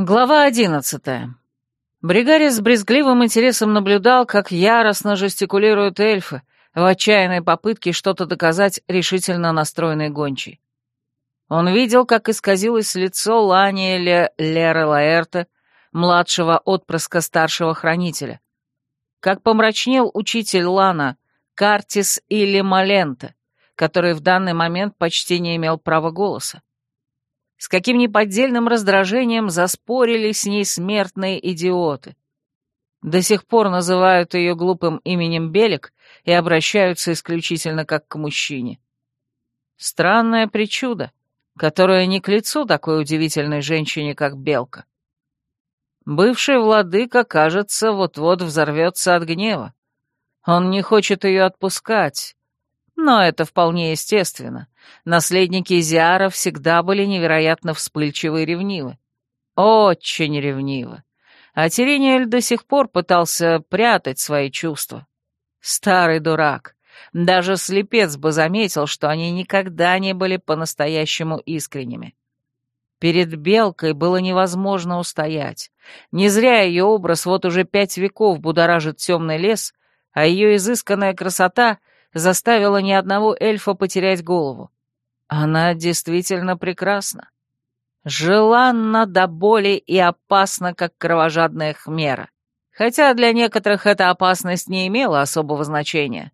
Глава одиннадцатая. Бригарис с брезгливым интересом наблюдал, как яростно жестикулируют эльфы в отчаянной попытке что-то доказать решительно настроенной гончей. Он видел, как исказилось лицо Ланиэля Леры Лаэрта, младшего отпрыска старшего хранителя, как помрачнел учитель Лана Картис или Малента, который в данный момент почти не имел права голоса с каким неподдельным раздражением заспорили с ней смертные идиоты. До сих пор называют ее глупым именем Белик и обращаются исключительно как к мужчине. Странное причуда, которое не к лицу такой удивительной женщине, как Белка. Бывший владыка, кажется, вот-вот взорвется от гнева. Он не хочет ее отпускать, но это вполне естественно. Наследники Зиара всегда были невероятно вспыльчивы и ревнивы. Очень ревнивы. А Терениэль до сих пор пытался прятать свои чувства. Старый дурак. Даже слепец бы заметил, что они никогда не были по-настоящему искренними. Перед Белкой было невозможно устоять. Не зря ее образ вот уже пять веков будоражит темный лес, а ее изысканная красота заставила ни одного эльфа потерять голову. Она действительно прекрасна. Желанна до боли и опасна, как кровожадная хмера. Хотя для некоторых эта опасность не имела особого значения,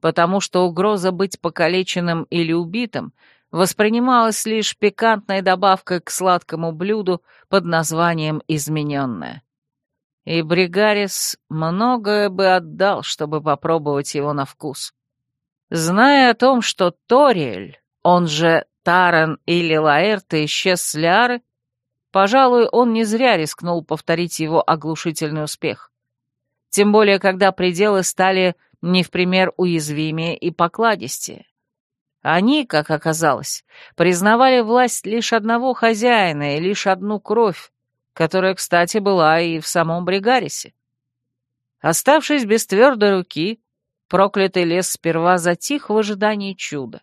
потому что угроза быть покалеченным или убитым воспринималась лишь пикантной добавкой к сладкому блюду под названием «измененное». И Бригарис многое бы отдал, чтобы попробовать его на вкус. Зная о том, что Ториэль, он же Таран или Лаэрт, исчез с Ляры, пожалуй, он не зря рискнул повторить его оглушительный успех. Тем более, когда пределы стали не в пример уязвимее и покладистее. Они, как оказалось, признавали власть лишь одного хозяина и лишь одну кровь, которая, кстати, была и в самом Бригарисе. Оставшись без твердой руки, Проклятый лес сперва затих в ожидании чуда.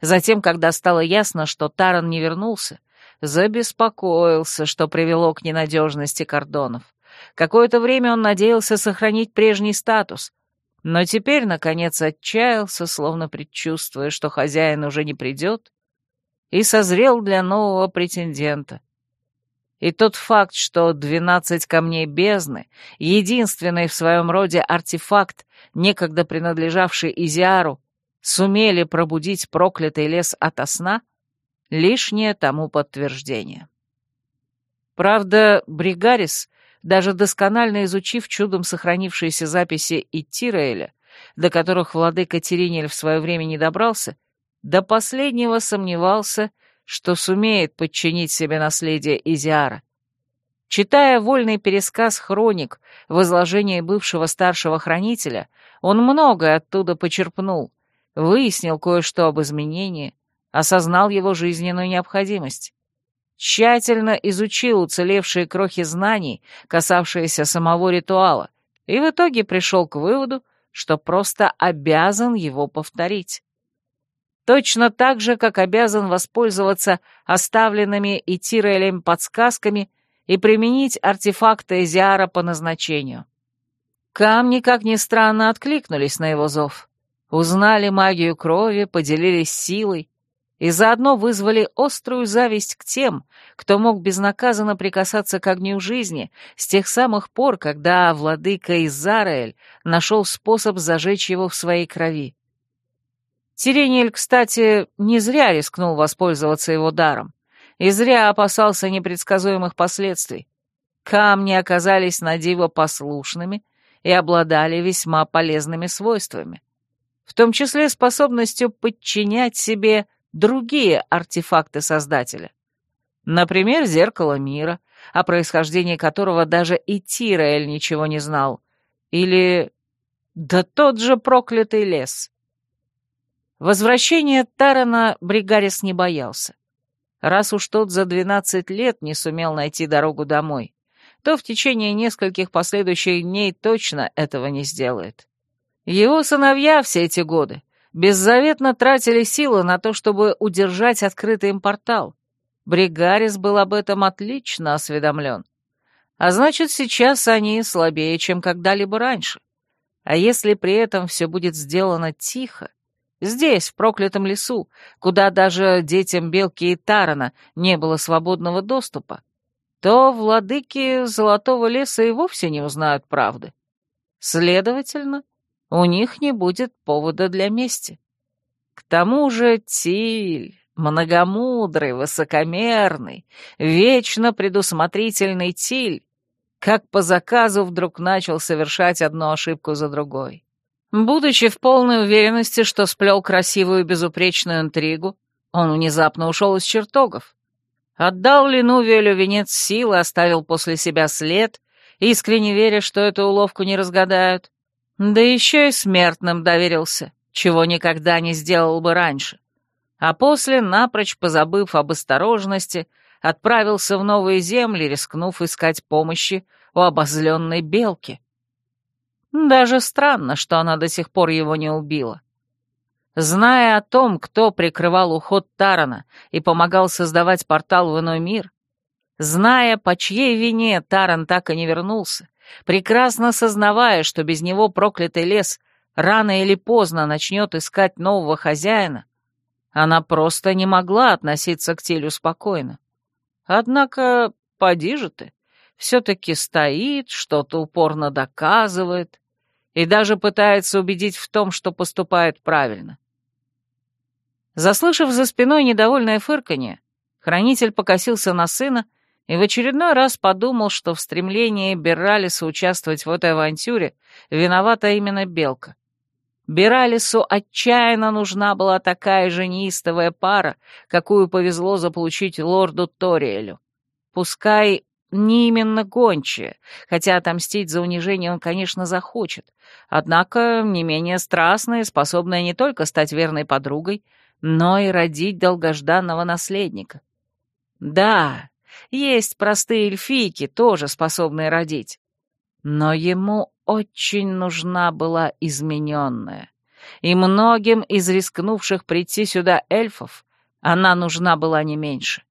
Затем, когда стало ясно, что Таран не вернулся, забеспокоился, что привело к ненадежности кордонов. Какое-то время он надеялся сохранить прежний статус, но теперь, наконец, отчаялся, словно предчувствуя, что хозяин уже не придет, и созрел для нового претендента. И тот факт, что двенадцать камней бездны, единственный в своем роде артефакт, некогда принадлежавший Изиару, сумели пробудить проклятый лес ото сна, лишнее тому подтверждение. Правда, Бригарис, даже досконально изучив чудом сохранившиеся записи Иттираэля, до которых владыка Теринель в свое время не добрался, до последнего сомневался, что сумеет подчинить себе наследие Изиара. Читая вольный пересказ хроник в изложении бывшего старшего хранителя, он многое оттуда почерпнул, выяснил кое-что об изменении, осознал его жизненную необходимость. Тщательно изучил уцелевшие крохи знаний, касавшиеся самого ритуала, и в итоге пришел к выводу, что просто обязан его повторить. Точно так же, как обязан воспользоваться оставленными и Тирелем подсказками и применить артефакты Эзиара по назначению. Камни, как ни странно, откликнулись на его зов. Узнали магию крови, поделились силой и заодно вызвали острую зависть к тем, кто мог безнаказанно прикасаться к огню жизни с тех самых пор, когда владыка Изараэль нашел способ зажечь его в своей крови. Сирениэль, кстати, не зря рискнул воспользоваться его даром, и зря опасался непредсказуемых последствий. Камни оказались на диво послушными и обладали весьма полезными свойствами, в том числе способностью подчинять себе другие артефакты Создателя. Например, зеркало мира, о происхождении которого даже и Тираэль ничего не знал. Или... да тот же проклятый лес. Возвращения Тарана Бригарис не боялся. Раз уж тот за двенадцать лет не сумел найти дорогу домой, то в течение нескольких последующих дней точно этого не сделает. Его сыновья все эти годы беззаветно тратили силы на то, чтобы удержать открытый им портал, Бригарис был об этом отлично осведомлен. А значит, сейчас они слабее, чем когда-либо раньше. А если при этом все будет сделано тихо, здесь, в проклятом лесу, куда даже детям Белки и Тарана не было свободного доступа, то владыки Золотого леса и вовсе не узнают правды. Следовательно, у них не будет повода для мести. К тому же Тиль, многомудрый, высокомерный, вечно предусмотрительный Тиль, как по заказу вдруг начал совершать одну ошибку за другой. Будучи в полной уверенности, что сплел красивую безупречную интригу, он внезапно ушел из чертогов. Отдал Ленувиэлю венец силы, оставил после себя след, искренне веря, что эту уловку не разгадают. Да еще и смертным доверился, чего никогда не сделал бы раньше. А после, напрочь позабыв об осторожности, отправился в новые земли, рискнув искать помощи у обозленной белки. Даже странно, что она до сих пор его не убила. Зная о том, кто прикрывал уход Тарана и помогал создавать портал в иной мир, зная, по чьей вине Таран так и не вернулся, прекрасно сознавая, что без него проклятый лес рано или поздно начнет искать нового хозяина, она просто не могла относиться к Телю спокойно. Однако, поди же ты, все-таки стоит, что-то упорно доказывает и даже пытается убедить в том, что поступает правильно. Заслышав за спиной недовольное фырканье, хранитель покосился на сына и в очередной раз подумал, что в стремлении Бералиса участвовать в этой авантюре виновата именно Белка. Бералису отчаянно нужна была такая же неистовая пара, какую повезло заполучить лорду Ториэлю. Пускай не именно гончая, хотя отомстить за унижение он, конечно, захочет, однако не менее страстная, способная не только стать верной подругой, но и родить долгожданного наследника. Да, есть простые эльфийки, тоже способные родить. Но ему очень нужна была измененная. И многим из рискнувших прийти сюда эльфов она нужна была не меньше.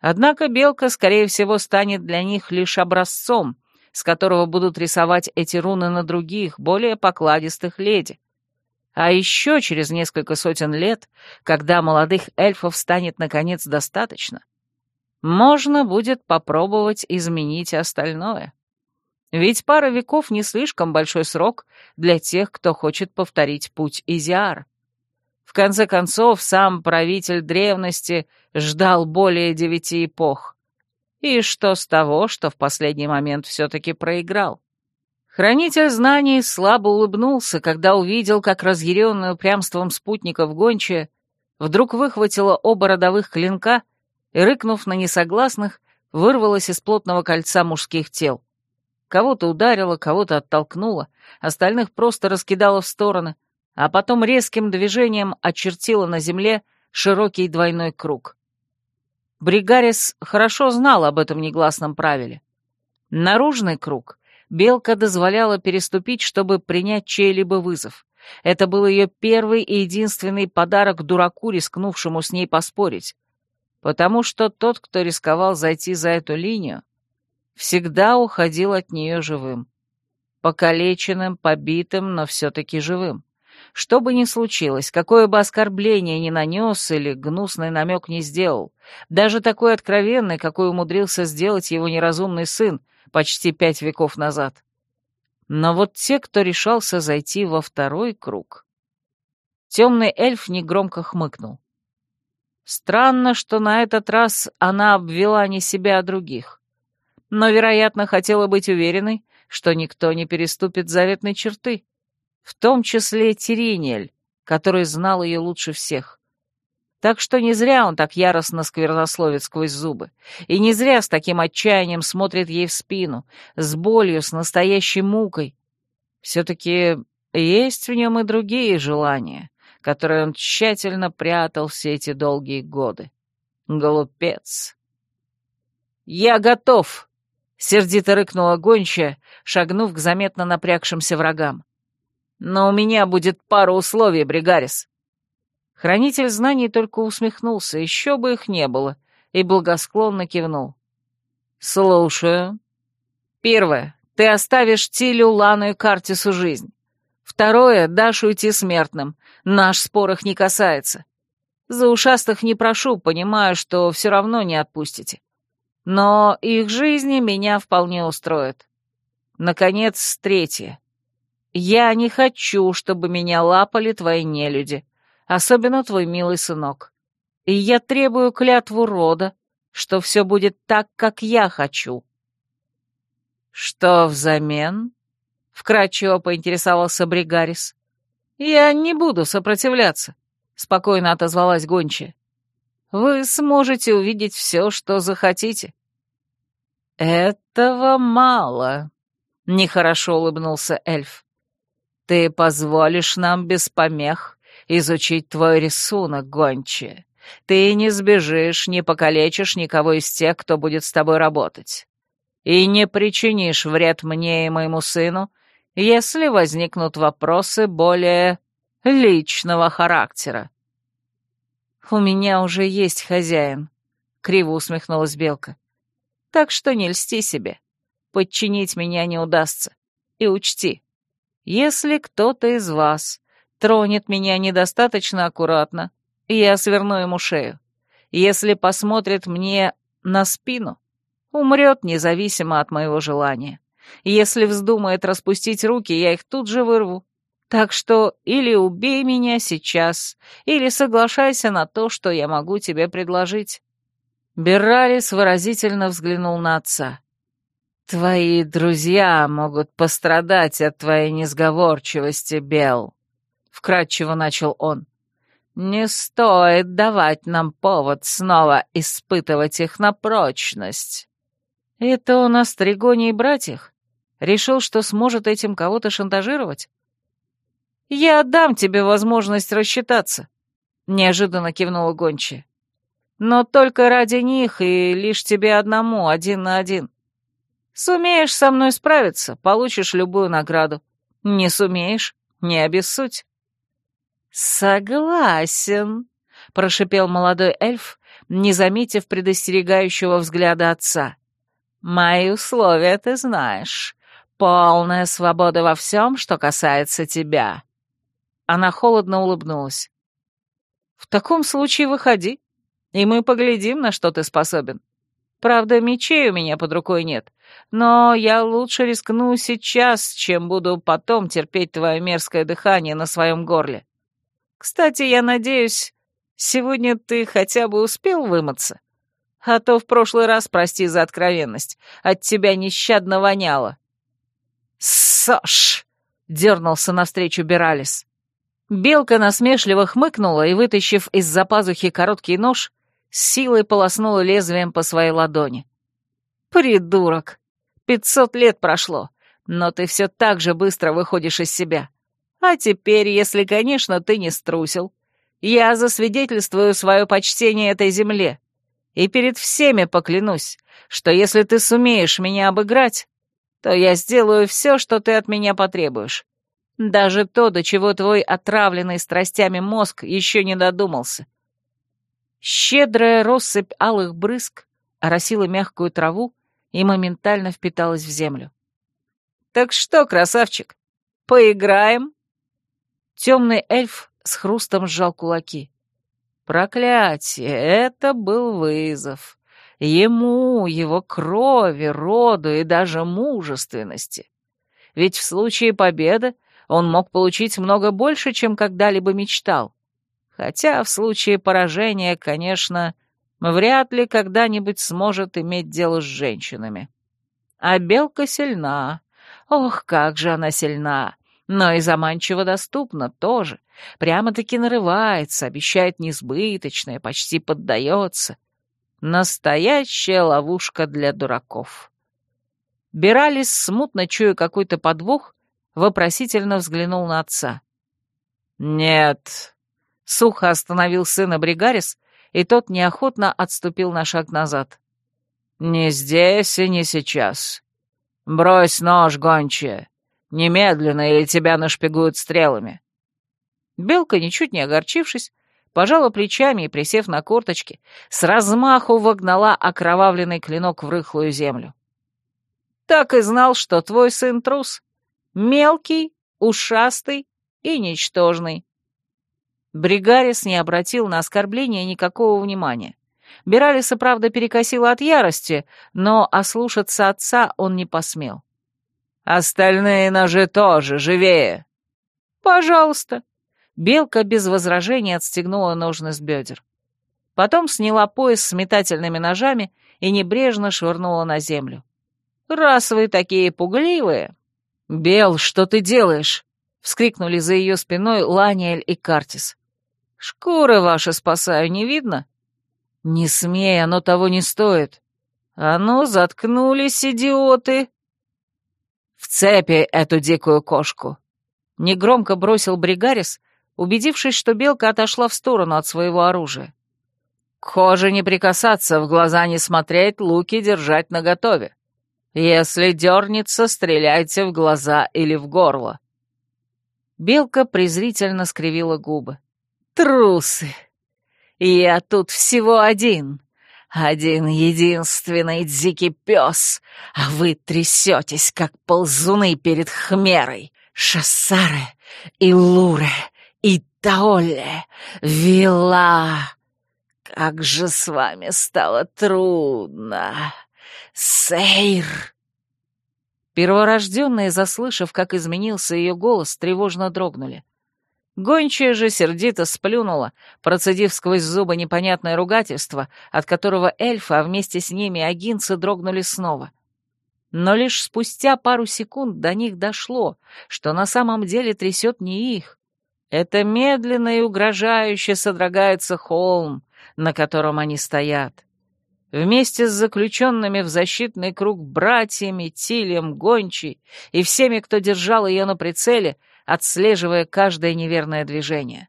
Однако белка, скорее всего, станет для них лишь образцом, с которого будут рисовать эти руны на других, более покладистых леди. А еще через несколько сотен лет, когда молодых эльфов станет наконец достаточно, можно будет попробовать изменить остальное. Ведь пара веков не слишком большой срок для тех, кто хочет повторить путь Изиар. В конце концов, сам правитель древности ждал более девяти эпох. И что с того, что в последний момент все-таки проиграл? Хранитель знаний слабо улыбнулся, когда увидел, как разъяренную упрямством спутников гончая вдруг выхватила оба родовых клинка и, рыкнув на несогласных, вырвалась из плотного кольца мужских тел. Кого-то ударила, кого-то оттолкнула, остальных просто раскидала в стороны, а потом резким движением очертила на земле широкий двойной круг. Бригарис хорошо знал об этом негласном правиле. Наружный круг Белка дозволяла переступить, чтобы принять чей-либо вызов. Это был ее первый и единственный подарок дураку, рискнувшему с ней поспорить. Потому что тот, кто рисковал зайти за эту линию, всегда уходил от нее живым. Покалеченным, побитым, но все-таки живым. Что бы ни случилось, какое бы оскорбление ни нанес или гнусный намек не сделал, даже такой откровенный, какой умудрился сделать его неразумный сын, почти пять веков назад. Но вот те, кто решался зайти во второй круг... Темный эльф негромко хмыкнул. Странно, что на этот раз она обвела не себя, а других. Но, вероятно, хотела быть уверенной, что никто не переступит заветной черты, в том числе Тиринель, который знал ее лучше всех. Так что не зря он так яростно сквернословит сквозь зубы, и не зря с таким отчаянием смотрит ей в спину, с болью, с настоящей мукой. Все-таки есть в нем и другие желания, которые он тщательно прятал все эти долгие годы. Голупец. «Я готов!» — сердито рыкнула гончая, шагнув к заметно напрягшимся врагам. «Но у меня будет пара условий, Бригарис. Хранитель знаний только усмехнулся, еще бы их не было, и благосклонно кивнул. «Слушаю. Первое. Ты оставишь Тилю, Лану и Картису жизнь. Второе. Дашь уйти смертным. Наш спор их не касается. За ушастых не прошу, понимаю, что все равно не отпустите. Но их жизни меня вполне устроят. Наконец, третье. Я не хочу, чтобы меня лапали твои нелюди, особенно твой милый сынок. И я требую клятву рода, что все будет так, как я хочу. «Что взамен?» — вкратчиво поинтересовался Бригарис. «Я не буду сопротивляться», — спокойно отозвалась гончая. «Вы сможете увидеть все, что захотите». «Этого мало», — нехорошо улыбнулся эльф. «Ты позволишь нам без помех изучить твой рисунок, гончая. Ты не сбежишь, не покалечишь никого из тех, кто будет с тобой работать и не причинишь вред мне и моему сыну, если возникнут вопросы более личного характера. «У меня уже есть хозяин», — криво усмехнулась Белка. «Так что не льсти себе. Подчинить меня не удастся. И учти, если кто-то из вас тронет меня недостаточно аккуратно, я сверну ему шею. Если посмотрит мне на спину, Умрет независимо от моего желания. Если вздумает распустить руки, я их тут же вырву. Так что или убей меня сейчас, или соглашайся на то, что я могу тебе предложить». Беррарис выразительно взглянул на отца. «Твои друзья могут пострадать от твоей несговорчивости, Бел», — вкратчиво начал он. «Не стоит давать нам повод снова испытывать их на прочность». Это он о Стригоне и братьях? Решил, что сможет этим кого-то шантажировать? «Я отдам тебе возможность рассчитаться», — неожиданно кивнула гончая. «Но только ради них и лишь тебе одному, один на один. Сумеешь со мной справиться, получишь любую награду. Не сумеешь — не обессудь». «Согласен», — прошипел молодой эльф, не заметив предостерегающего взгляда отца. Мои условия ты знаешь. Полная свобода во всем, что касается тебя». Она холодно улыбнулась. «В таком случае выходи, и мы поглядим, на что ты способен. Правда, мечей у меня под рукой нет, но я лучше рискну сейчас, чем буду потом терпеть твое мерзкое дыхание на своем горле. Кстати, я надеюсь, сегодня ты хотя бы успел вымыться?» А то в прошлый раз, прости за откровенность, от тебя нещадно воняло». «Саш!» — дернулся навстречу Биралис. Белка насмешливо хмыкнула и, вытащив из-за пазухи короткий нож, силой полоснула лезвием по своей ладони. «Придурок! Пятьсот лет прошло, но ты все так же быстро выходишь из себя. А теперь, если, конечно, ты не струсил, я засвидетельствую свое почтение этой земле и перед всеми поклянусь, что если ты сумеешь меня обыграть, то я сделаю все, что ты от меня потребуешь. Даже то, до чего твой отравленный страстями мозг еще не додумался. Щедрая россыпь алых брызг оросила мягкую траву и моментально впиталась в землю. «Так что, красавчик, поиграем?» Темный эльф с хрустом сжал кулаки. Проклятие, это был вызов. Ему, его крови, роду и даже мужественности. Ведь в случае победы он мог получить много больше, чем когда-либо мечтал. Хотя в случае поражения, конечно, вряд ли когда-нибудь сможет иметь дело с женщинами. А белка сильна. Ох, как же она сильна! но и заманчиво доступно тоже. Прямо-таки нарывается, обещает несбыточное, почти поддается. Настоящая ловушка для дураков. Биралис, смутно чуя какой-то подвох, вопросительно взглянул на отца. «Нет», — сухо остановил сына Бригарис, и тот неохотно отступил на шаг назад. «Не здесь и не сейчас. Брось нож, гончая. Немедленно, или тебя нашпигуют стрелами». Белка, ничуть не огорчившись, пожала плечами и, присев на корточки, с размаху вогнала окровавленный клинок в рыхлую землю. «Так и знал, что твой сын трус. Мелкий, ушастый и ничтожный». Бригарис не обратил на оскорбление никакого внимания. Биралиса, правда, перекосила от ярости, но ослушаться отца он не посмел. «Остальные ножи тоже, живее!» «Пожалуйста!» Белка без возражений отстегнула ножны с бедер. Потом сняла пояс с метательными ножами и небрежно швырнула на землю. «Раз вы такие пугливые...» «Бел, что ты делаешь?» — вскрикнули за ее спиной Ланиэль и Картис. «Шкуры ваши спасаю, не видно?» «Не смей, оно того не стоит». «А ну, заткнулись, идиоты!» «В цепи эту дикую кошку!» Негромко бросил Бригарис, убедившись, что белка отошла в сторону от своего оружия. К коже не прикасаться, в глаза не смотреть, луки держать наготове. Если дернется, стреляйте в глаза или в горло. Белка презрительно скривила губы. Трусы! Я тут всего один. Один единственный дикий пес, а вы трясетесь, как ползуны перед хмерой. Шассаре и Луре и Таоле, Вилла. Как же с вами стало трудно. Сейр. Перворожденные, заслышав, как изменился ее голос, тревожно дрогнули. Гончая же сердито сплюнула, процедив сквозь зубы непонятное ругательство, от которого эльфы, а вместе с ними агинцы дрогнули снова. Но лишь спустя пару секунд до них дошло, что на самом деле трясет не их. Это медленно и угрожающе содрогается холм, на котором они стоят. Вместе с заключенными в защитный круг братьями, Тилем, Гончей и всеми, кто держал ее на прицеле, отслеживая каждое неверное движение.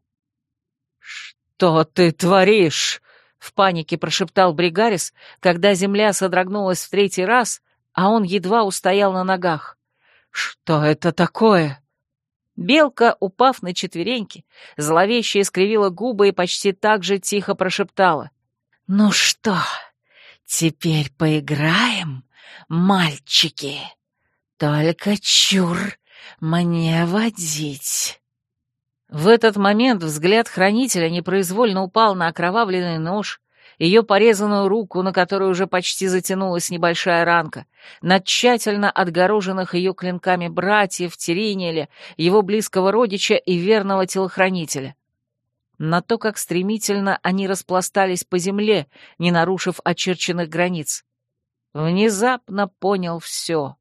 «Что ты творишь?» — в панике прошептал Бригарис, когда земля содрогнулась в третий раз, а он едва устоял на ногах. «Что это такое?» Белка, упав на четвереньки, зловеще искривила губы и почти так же тихо прошептала. «Ну что, теперь поиграем, мальчики? Только чур мне водить». В этот момент взгляд хранителя непроизвольно упал на окровавленный нож, ее порезанную руку, на которой уже почти затянулась небольшая ранка, на тщательно отгороженных ее клинками братьев, Теринеля, его близкого родича и верного телохранителя. На то, как стремительно они распластались по земле, не нарушив очерченных границ. Внезапно понял все.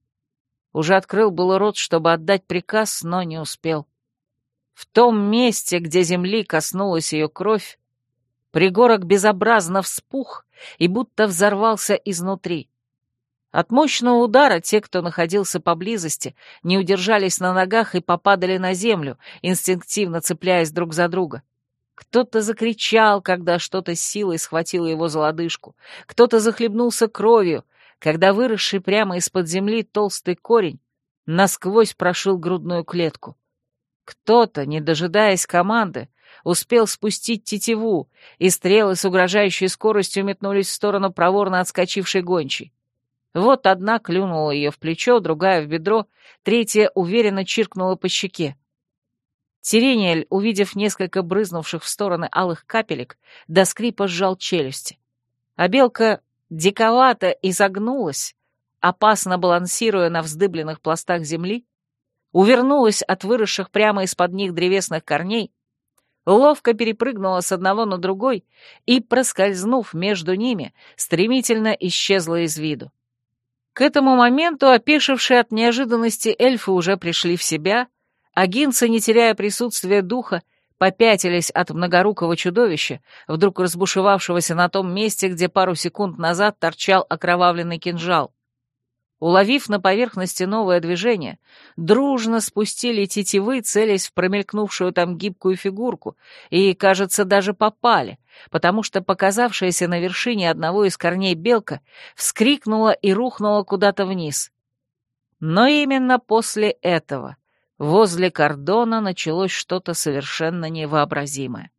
Уже открыл был рот, чтобы отдать приказ, но не успел. В том месте, где земли коснулась ее кровь, пригорок безобразно вспух и будто взорвался изнутри. От мощного удара те, кто находился поблизости, не удержались на ногах и попадали на землю, инстинктивно цепляясь друг за друга. Кто-то закричал, когда что-то силой схватило его за лодыжку, кто-то захлебнулся кровью, когда выросший прямо из-под земли толстый корень насквозь прошил грудную клетку. Кто-то, не дожидаясь команды, успел спустить тетиву, и стрелы с угрожающей скоростью метнулись в сторону проворно отскочившей гончей. Вот одна клюнула ее в плечо, другая — в бедро, третья уверенно чиркнула по щеке. Сирениэль, увидев несколько брызнувших в стороны алых капелек, до скрипа сжал челюсти. А белка диковато изогнулась, опасно балансируя на вздыбленных пластах земли, увернулась от выросших прямо из-под них древесных корней, ловко перепрыгнула с одного на другой и, проскользнув между ними, стремительно исчезла из виду. К этому моменту опешившие от неожиданности эльфы уже пришли в себя, а гинцы, не теряя присутствия духа, попятились от многорукого чудовища, вдруг разбушевавшегося на том месте, где пару секунд назад торчал окровавленный кинжал. Уловив на поверхности новое движение, дружно спустили тетивы, целясь в промелькнувшую там гибкую фигурку, и, кажется, даже попали, потому что показавшаяся на вершине одного из корней белка вскрикнула и рухнула куда-то вниз. Но именно после этого возле кордона началось что-то совершенно невообразимое.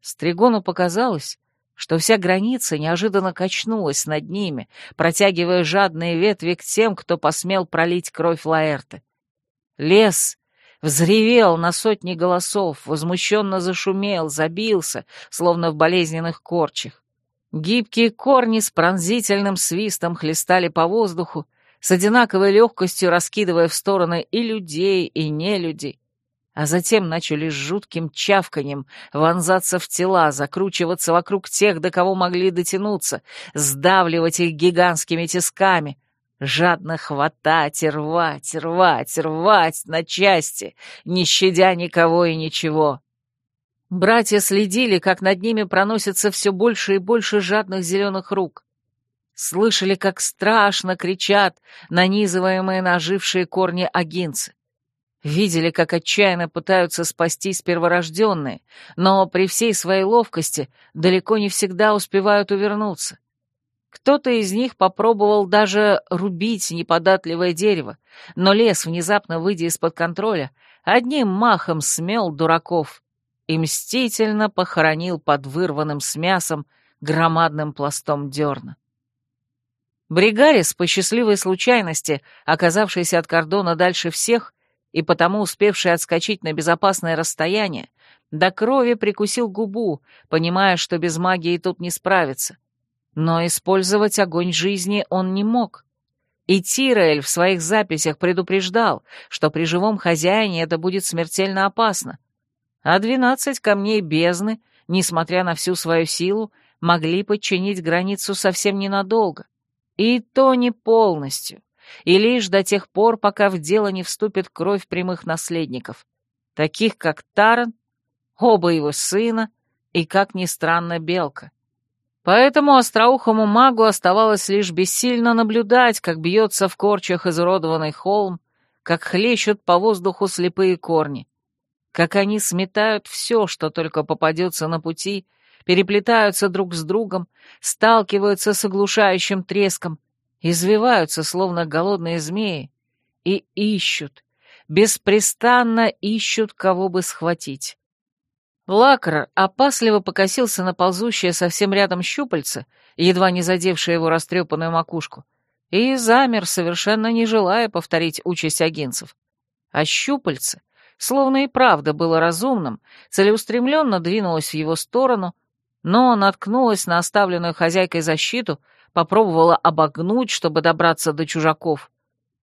Стригону показалось, что вся граница неожиданно качнулась над ними, протягивая жадные ветви к тем, кто посмел пролить кровь Лаэрты. Лес взревел на сотни голосов, возмущенно зашумел, забился, словно в болезненных корчах. Гибкие корни с пронзительным свистом хлестали по воздуху, с одинаковой легкостью раскидывая в стороны и людей, и нелюдей, а затем начали с жутким чавканьем вонзаться в тела, закручиваться вокруг тех, до кого могли дотянуться, сдавливать их гигантскими тисками, жадно хватать и рвать, рвать, рвать на части, не щадя никого и ничего. Братья следили, как над ними проносится все больше и больше жадных зеленых рук. Слышали, как страшно кричат нанизываемые на ожившие корни агинцы. Видели, как отчаянно пытаются спастись перворожденные, но при всей своей ловкости далеко не всегда успевают увернуться. Кто-то из них попробовал даже рубить неподатливое дерево, но лес, внезапно выйдя из-под контроля, одним махом смел дураков и мстительно похоронил под вырванным с мясом громадным пластом дерна. Бригарис, по счастливой случайности, оказавшийся от кордона дальше всех и потому успевший отскочить на безопасное расстояние, до крови прикусил губу, понимая, что без магии тут не справится. Но использовать огонь жизни он не мог. И Тираэль в своих записях предупреждал, что при живом хозяине это будет смертельно опасно. А двенадцать камней бездны, несмотря на всю свою силу, могли подчинить границу совсем ненадолго. И то не полностью, и лишь до тех пор, пока в дело не вступит кровь прямых наследников, таких как Таран, оба его сына и, как ни странно, Белка. Поэтому остроухому магу оставалось лишь бессильно наблюдать, как бьется в корчах изуродованный холм, как хлещут по воздуху слепые корни, как они сметают все, что только попадется на пути, переплетаются друг с другом, сталкиваются с оглушающим треском, извиваются, словно голодные змеи, и ищут, беспрестанно ищут, кого бы схватить. Лакр опасливо покосился на ползущее совсем рядом щупальце, едва не задевшее его растрепанную макушку, и замер, совершенно не желая повторить участь агинцев. А щупальце, словно и правда было разумным, целеустремленно двинулось в его сторону, но наткнулась на оставленную хозяйкой защиту, попробовала обогнуть, чтобы добраться до чужаков,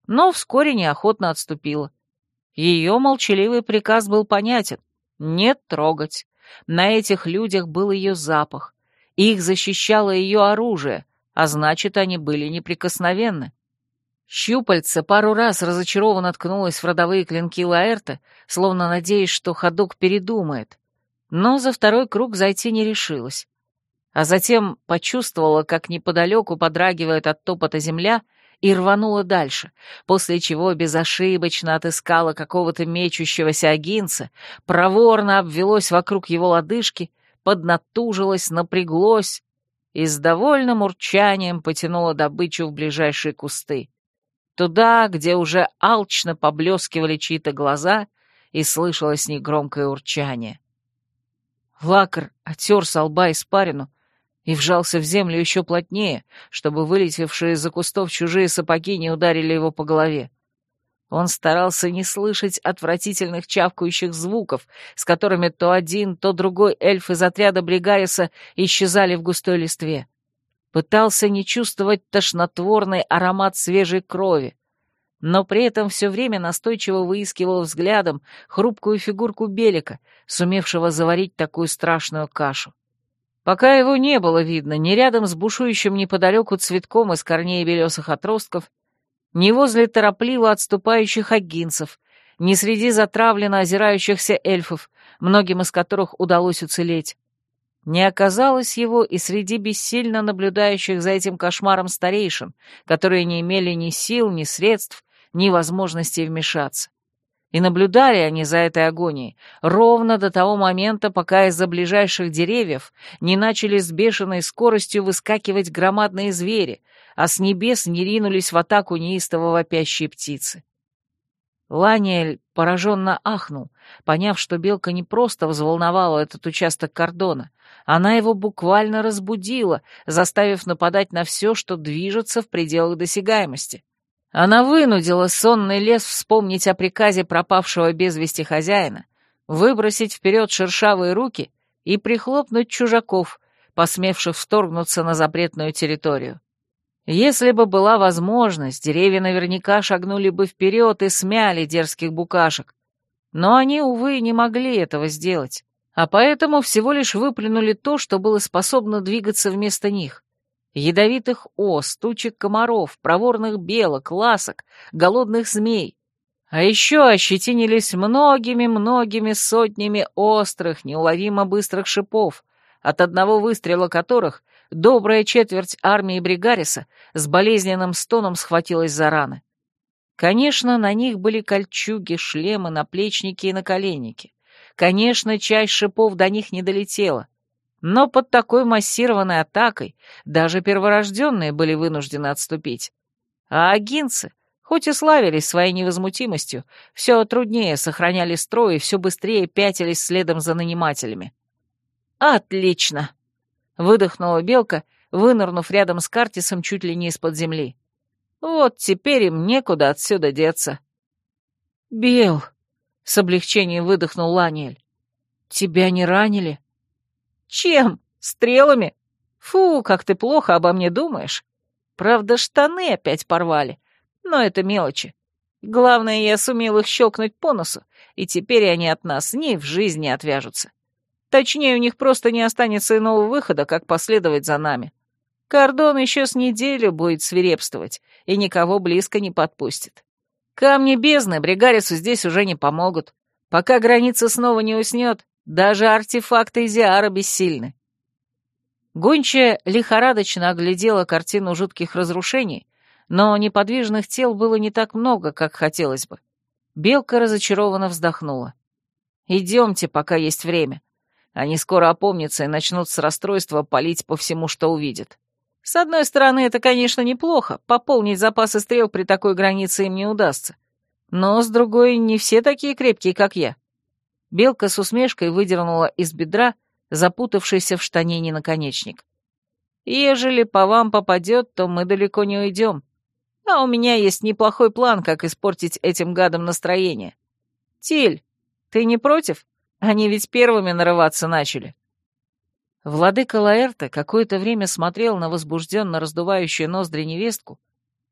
но вскоре неохотно отступила. Ее молчаливый приказ был понятен — не трогать. На этих людях был ее запах. Их защищало ее оружие, а значит, они были неприкосновенны. Щупальце пару раз разочарованно ткнулось в родовые клинки Лаэрта, словно надеясь, что ходок передумает, но за второй круг зайти не решилась. А затем почувствовала, как неподалеку подрагивает от топота земля, и рванула дальше, после чего безошибочно отыскала какого-то мечущегося агинца, проворно обвелось вокруг его лодыжки, поднатужилась, напряглось и с довольным урчанием потянула добычу в ближайшие кусты. Туда, где уже алчно поблескивали чьи-то глаза, и слышалось негромкое урчание. Лакар отер со лба испарину и вжался в землю еще плотнее, чтобы вылетевшие из-за кустов чужие сапоги не ударили его по голове. Он старался не слышать отвратительных чавкающих звуков, с которыми то один, то другой эльф из отряда Бригариса исчезали в густой листве. Пытался не чувствовать тошнотворный аромат свежей крови, но при этом все время настойчиво выискивал взглядом хрупкую фигурку Белика, сумевшего заварить такую страшную кашу. Пока его не было видно ни рядом с бушующим неподалеку цветком из корней белесых отростков, ни возле торопливо отступающих агинцев, ни среди затравленно озирающихся эльфов, многим из которых удалось уцелеть. Не оказалось его и среди бессильно наблюдающих за этим кошмаром старейшин, которые не имели ни сил, ни средств, ни возможности вмешаться. И наблюдали они за этой агонией ровно до того момента, пока из-за ближайших деревьев не начали с бешеной скоростью выскакивать громадные звери, а с небес не ринулись в атаку неистово вопящие птицы. Ланиэль пораженно ахнул, поняв, что белка не просто взволновала этот участок кордона, она его буквально разбудила, заставив нападать на все, что движется в пределах досягаемости. Она вынудила сонный лес вспомнить о приказе пропавшего без вести хозяина, выбросить вперед шершавые руки и прихлопнуть чужаков, посмевших вторгнуться на запретную территорию. Если бы была возможность, деревья наверняка шагнули бы вперед и смяли дерзких букашек. Но они, увы, не могли этого сделать, а поэтому всего лишь выплюнули то, что было способно двигаться вместо них. Ядовитых ос, тучек комаров, проворных белок, ласок, голодных змей. А еще ощетинились многими-многими сотнями острых, неуловимо быстрых шипов, от одного выстрела которых добрая четверть армии Бригариса с болезненным стоном схватилась за раны. Конечно, на них были кольчуги, шлемы, наплечники и наколенники. Конечно, часть шипов до них не долетела. Но под такой массированной атакой даже перворожденные были вынуждены отступить. А агинцы, хоть и славились своей невозмутимостью, все труднее сохраняли строй и все быстрее пятились следом за нанимателями. «Отлично!» Выдохнула белка, вынырнув рядом с Картисом чуть ли не из-под земли. Вот теперь им некуда отсюда деться. «Бел!» — с облегчением выдохнул Ланиэль. «Тебя не ранили?» «Чем? Стрелами? Фу, как ты плохо обо мне думаешь. Правда, штаны опять порвали, но это мелочи. Главное, я сумел их щелкнуть по носу, и теперь они от нас ни в жизни отвяжутся. Точнее, у них просто не останется иного выхода, как последовать за нами. Кордон еще с неделю будет свирепствовать и никого близко не подпустит. Камни бездны Бригарису здесь уже не помогут. Пока граница снова не уснет, даже артефакты Изиара бессильны. Гончая лихорадочно оглядела картину жутких разрушений, но неподвижных тел было не так много, как хотелось бы. Белка разочарованно вздохнула. «Идемте, пока есть время. Они скоро опомнятся и начнут с расстройства палить по всему, что увидят. С одной стороны, это, конечно, неплохо, пополнить запасы стрел при такой границе им не удастся. Но, с другой, не все такие крепкие, как я. Белка с усмешкой выдернула из бедра запутавшийся в штанине наконечник. «Ежели по вам попадет, то мы далеко не уйдем. А у меня есть неплохой план, как испортить этим гадам настроение. Тиль, ты не против?» Они ведь первыми нарываться начали. Владыка Лаэрта какое-то время смотрел на возбужденно раздувающую ноздри невестку,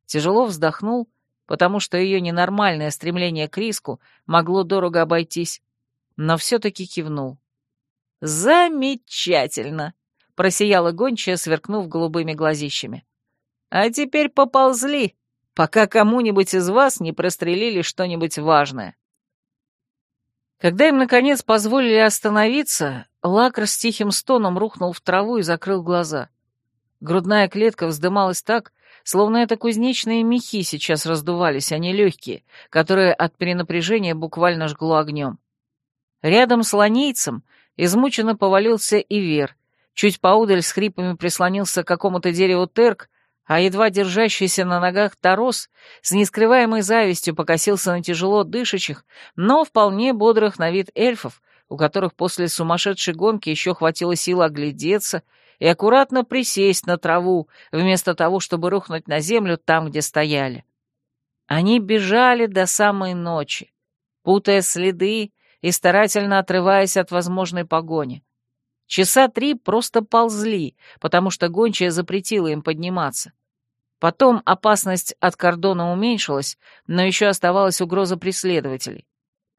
тяжело вздохнул, потому что ее ненормальное стремление к риску могло дорого обойтись, но все-таки кивнул. «Замечательно!» — просияла гончая, сверкнув голубыми глазищами. «А теперь поползли, пока кому-нибудь из вас не прострелили что-нибудь важное». Когда им, наконец, позволили остановиться, Лакр с тихим стоном рухнул в траву и закрыл глаза. Грудная клетка вздымалась так, словно это кузнечные мехи сейчас раздувались, а не легкие, которые от перенапряжения буквально жгло огнем. Рядом с ланейцем измученно повалился Ивер, чуть поудаль с хрипами прислонился к какому-то дереву Терк, а едва держащийся на ногах Тарос с нескрываемой завистью покосился на тяжело дышащих, но вполне бодрых на вид эльфов, у которых после сумасшедшей гонки еще хватило сил оглядеться и аккуратно присесть на траву, вместо того, чтобы рухнуть на землю там, где стояли. Они бежали до самой ночи, путая следы и старательно отрываясь от возможной погони. Часа три просто ползли, потому что гончая запретила им подниматься. Потом опасность от кордона уменьшилась, но еще оставалась угроза преследователей.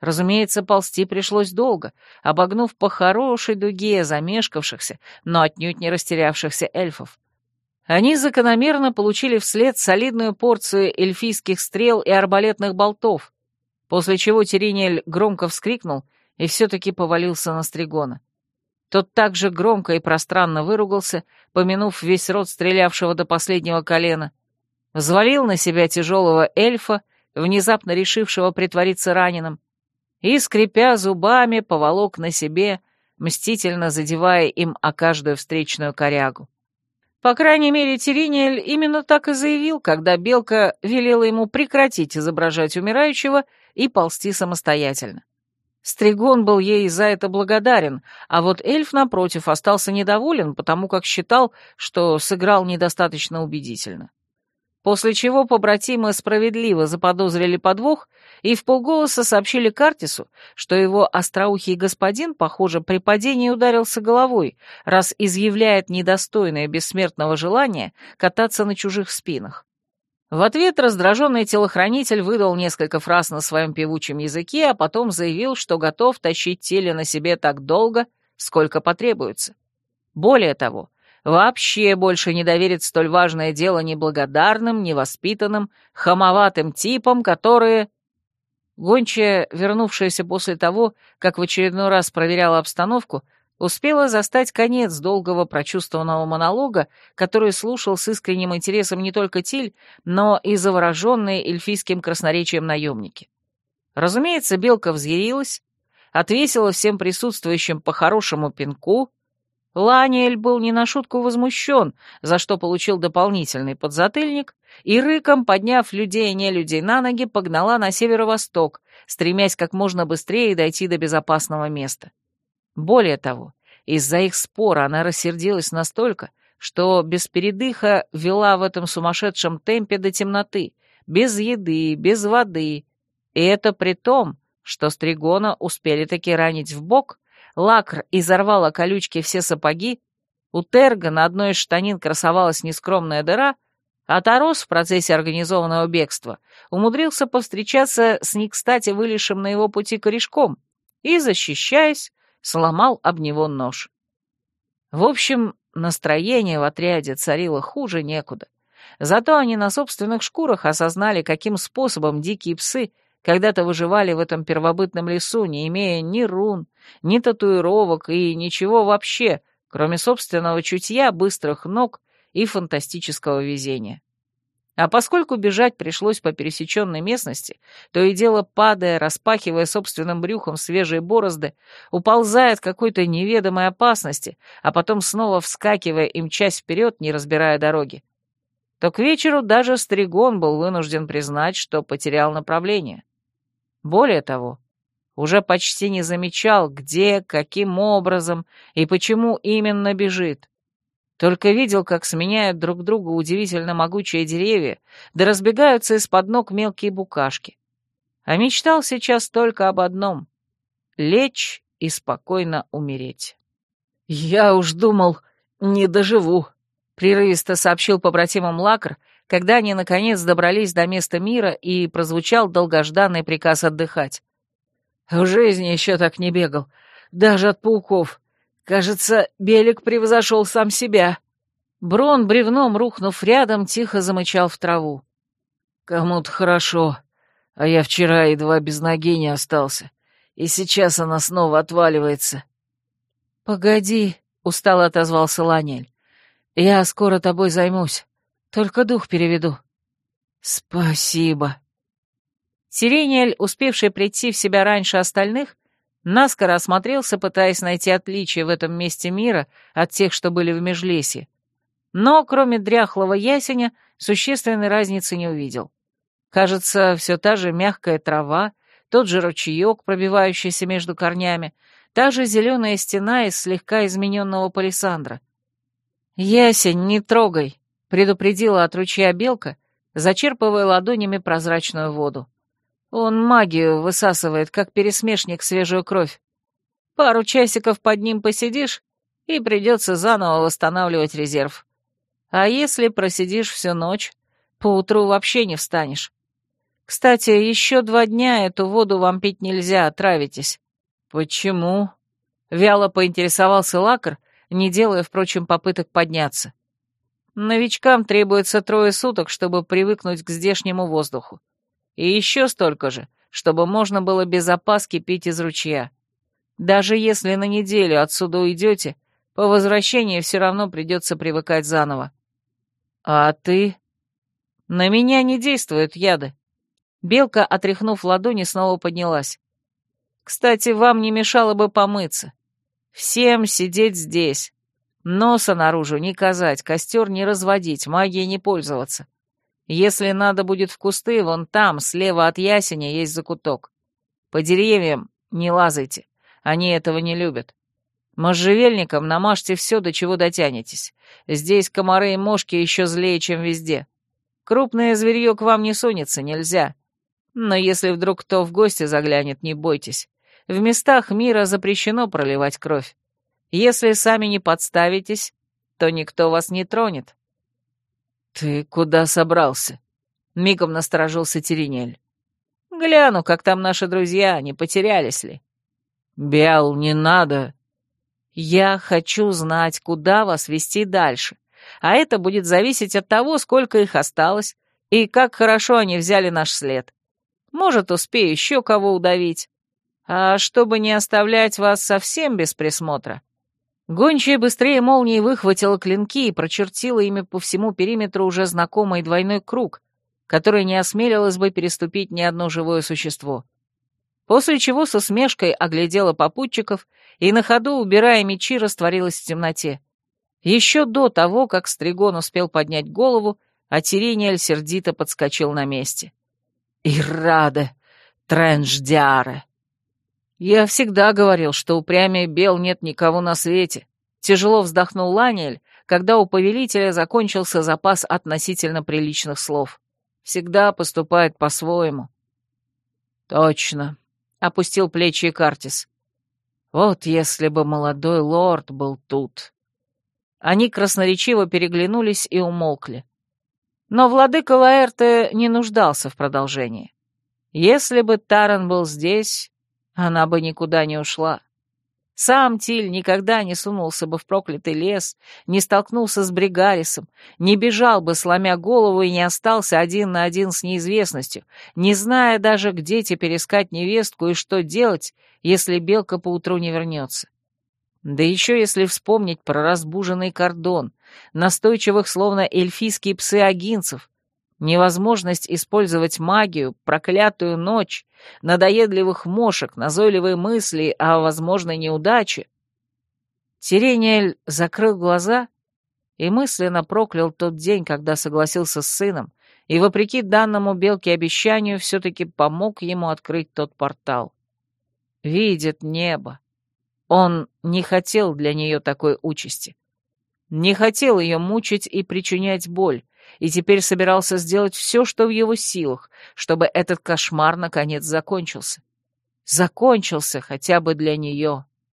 Разумеется, ползти пришлось долго, обогнув по хорошей дуге замешкавшихся, но отнюдь не растерявшихся эльфов. Они закономерно получили вслед солидную порцию эльфийских стрел и арбалетных болтов, после чего Теринель громко вскрикнул и все-таки повалился на Стригона. Тот также громко и пространно выругался, помянув весь род стрелявшего до последнего колена, взвалил на себя тяжелого эльфа, внезапно решившего притвориться раненым, и, скрипя зубами, поволок на себе, мстительно задевая им о каждую встречную корягу. По крайней мере, Теринель именно так и заявил, когда Белка велела ему прекратить изображать умирающего и ползти самостоятельно. Стригон был ей за это благодарен, а вот эльф, напротив, остался недоволен, потому как считал, что сыграл недостаточно убедительно. После чего побратимы справедливо заподозрили подвох и в полголоса сообщили Картису, что его остроухий господин, похоже, при падении ударился головой, раз изъявляет недостойное бессмертного желания кататься на чужих спинах. В ответ раздраженный телохранитель выдал несколько фраз на своем певучем языке, а потом заявил, что готов тащить теле на себе так долго, сколько потребуется. Более того, вообще больше не доверит столь важное дело неблагодарным, невоспитанным, хамоватым типам, которые... Гончая, вернувшаяся после того, как в очередной раз проверяла обстановку, успела застать конец долгого прочувствованного монолога, который слушал с искренним интересом не только Тиль, но и завороженные эльфийским красноречием наемники. Разумеется, Белка взъярилась, отвесила всем присутствующим по хорошему пинку, Ланиэль был не на шутку возмущен, за что получил дополнительный подзатыльник, и рыком, подняв людей и нелюдей на ноги, погнала на северо-восток, стремясь как можно быстрее дойти до безопасного места. Более того, из-за их спора она рассердилась настолько, что без передыха вела в этом сумасшедшем темпе до темноты, без еды, без воды. И это при том, что Стригона успели таки ранить в бок, Лакр изорвала колючки все сапоги, у Терга на одной из штанин красовалась нескромная дыра, а Тарос в процессе организованного бегства умудрился повстречаться с не кстати вылезшим на его пути корешком и, защищаясь, сломал об него нож. В общем, настроение в отряде царило хуже некуда. Зато они на собственных шкурах осознали, каким способом дикие псы когда-то выживали в этом первобытном лесу, не имея ни рун, ни татуировок и ничего вообще, кроме собственного чутья, быстрых ног и фантастического везения. А поскольку бежать пришлось по пересеченной местности, то и дело падая, распахивая собственным брюхом свежие борозды, уползая от какой-то неведомой опасности, а потом снова вскакивая и мчась вперед, не разбирая дороги, то к вечеру даже Стригон был вынужден признать, что потерял направление. Более того, уже почти не замечал, где, каким образом и почему именно бежит. Только видел, как сменяют друг друга удивительно могучие деревья, да разбегаются из-под ног мелкие букашки. А мечтал сейчас только об одном — лечь и спокойно умереть. «Я уж думал, не доживу», — прерывисто сообщил побратимам Лакр, когда они наконец добрались до места мира и прозвучал долгожданный приказ отдыхать. «В жизни еще так не бегал, даже от пауков. Кажется, Белик превзошел сам себя». Брон, бревном рухнув рядом, тихо замычал в траву. «Кому-то хорошо, а я вчера едва без ноги не остался, и сейчас она снова отваливается». «Погоди», — устало отозвался Ланель. «Я скоро тобой займусь. Только дух переведу». «Спасибо». Сирениэль, успевший прийти в себя раньше остальных, наскоро осмотрелся, пытаясь найти отличия в этом месте мира от тех, что были в Межлесье. Но, кроме дряхлого ясеня, существенной разницы не увидел. Кажется, все та же мягкая трава, тот же ручеек, пробивающийся между корнями, та же зеленая стена из слегка измененного палисандра. «Ясень, не трогай!» предупредила от ручья белка, зачерпывая ладонями прозрачную воду. Он магию высасывает, как пересмешник свежую кровь. Пару часиков под ним посидишь, и придется заново восстанавливать резерв. А если просидишь всю ночь, поутру вообще не встанешь. Кстати, еще два дня эту воду вам пить нельзя, отравитесь. Почему? Вяло поинтересовался Лакар, не делая, впрочем, попыток подняться. Новичкам требуется трое суток, чтобы привыкнуть к здешнему воздуху. И еще столько же, чтобы можно было без опаски пить из ручья. Даже если на неделю отсюда уйдете, по возвращении все равно придется привыкать заново. А ты? На меня не действуют яды. Белка, отряхнув ладони, снова поднялась. Кстати, вам не мешало бы помыться. Всем сидеть здесь, Носа наружу не казать, костер не разводить, магией не пользоваться. Если надо будет в кусты, вон там, слева от ясеня, есть закуток. По деревьям не лазайте, они этого не любят. Можжевельником намажьте все, до чего дотянетесь. Здесь комары и мошки еще злее, чем везде. Крупное зверье к вам не сунется, нельзя. Но если вдруг кто в гости заглянет, не бойтесь. В местах мира запрещено проливать кровь. Если сами не подставитесь, то никто вас не тронет. «Ты куда собрался?» — мигом насторожился Теренель. «Гляну, как там наши друзья, не потерялись ли». «Биал, не надо!» «Я хочу знать, куда вас вести дальше, а это будет зависеть от того, сколько их осталось и как хорошо они взяли наш след. Может, успею еще кого удавить. А чтобы не оставлять вас совсем без присмотра...» Гончая быстрее молнии выхватила клинки и прочертила ими по всему периметру уже знакомый двойной круг, который не осмелилось бы переступить ни одно живое существо. После чего с усмешкой оглядела попутчиков и на ходу, убирая мечи, растворилась в темноте. Еще до того, как Стригон успел поднять голову, а Тирениэль сердито подскочил на месте. «Иррада! Тренждиаре!» «Я всегда говорил, что упрямее бел нет никого на свете», — тяжело вздохнул Ланиэль, когда у повелителя закончился запас относительно приличных слов. «Всегда поступает по-своему». «Точно», — опустил плечи Картис. «Вот если бы молодой лорд был тут». Они красноречиво переглянулись и умолкли. Но владыка Лаэрте не нуждался в продолжении. Если бы Таран был здесь, она бы никуда не ушла. Сам Тиль никогда не сунулся бы в проклятый лес, не столкнулся с Бригарисом, не бежал бы, сломя голову, и не остался один на один с неизвестностью, не зная даже, где теперь искать невестку и что делать, если Белка поутру не вернется. Да еще если вспомнить про разбуженный кордон, настойчивых словно эльфийские псы агинцев, Невозможность использовать магию, проклятую ночь, надоедливых мошек, назойливые мысли о возможной неудаче. Сирениэль закрыл глаза и мысленно проклял тот день, когда согласился с сыном, и, вопреки данному Белке обещанию, все-таки помог ему открыть тот портал. Видит небо. Он не хотел для нее такой участи. Не хотел ее мучить и причинять боль, и теперь собирался сделать все, что в его силах, чтобы этот кошмар наконец закончился. Закончился хотя бы для нее.